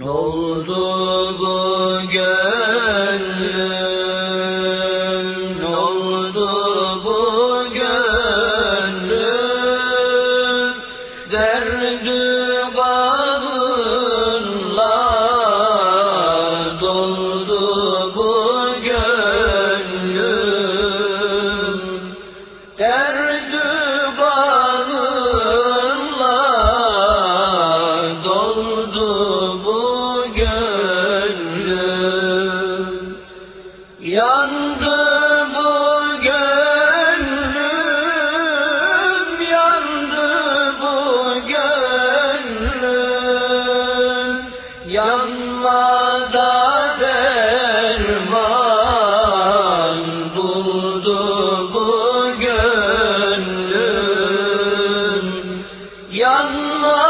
Ne oldu bu gönlüm, ne oldu bu gönlüm, derdü bağımla doldu bu gönlüm, derdü Yandı bu gönlüm, yandı bu gönlüm, yanmadan. yanma